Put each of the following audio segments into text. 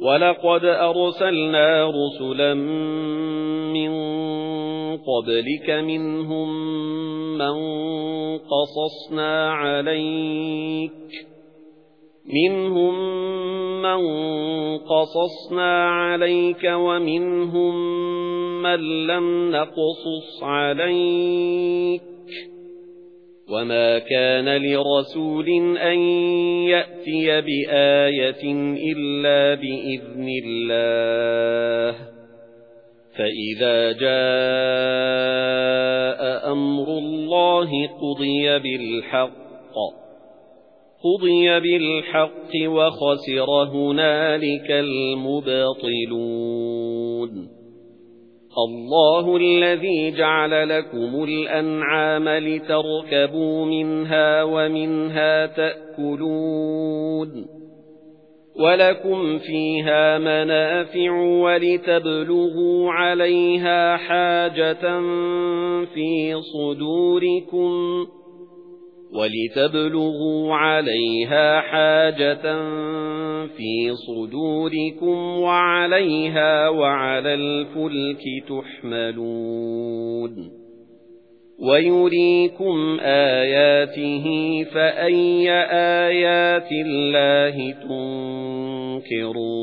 وَلَقَدْ أَرْسَلْنَا رُسُلًا مِنْ قَبْلِكَ مِنْهُمْ مَنْ قَصَصْنَا عَلَيْكَ مِنْهُمْ مَنْ قَصَصْنَا عَلَيْكَ وَمِنْهُمْ مَنْ لَمْ نَقْصُصْ عَلَيْكَ وَمَا كَانَ لِرَسُولٍ أَن يَأْتِيَ بِآيَةٍ إِلَّا بِإِذْنِ اللَّهِ فَإِذَا جَاءَ أَمْرُ اللَّهِ قُضِيَ بِالْحَقِّ قُضِيَ بِالْحَقِّ وَخَسِرَ هُنَالِكَ الْمُبْطِلُونَ اللَّهُ الَّذِي جَعَلَ لَكُمُ الْأَنْعَامَ لِتَرْكَبُوا مِنْهَا وَمِنْهَا تَأْكُلُونَ وَلَكُمْ فِيهَا مَنَافِعُ وَلِتَبْلُغُوا عَلَيْهَا حَاجَةً فِي صُدُورِكُمْ وَلِتَبْلُغُوا عَلَيْهَا حَاجَةً فِي صُدُورِكُمْ وَعَلَيْهَا وَعَلَى الْفُلْكِ تُحْمَلُونَ وَيُرِيكُمْ آيَاتِهِ فَأَيَّ آيَاتِ اللَّهِ تُنكِرُونَ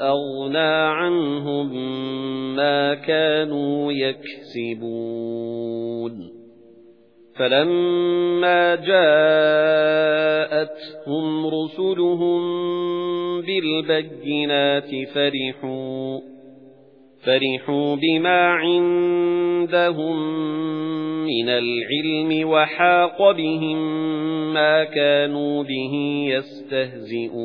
أَغْنَى عَنْهُمْ مَا كَانُوا يَكْسِبُونَ. فَلَمَّا جَاءَتْهُمْ رُسُلُهُم بِالْبَيِّنَاتِ فَرِحُوا فَرِحُوا بِمَا عِندَهُم مِّنَ الْعِلْمِ وَحَاقَ بِهِم مَّا كَانُوا بِهِ يَسْتَهْزِئُونَ.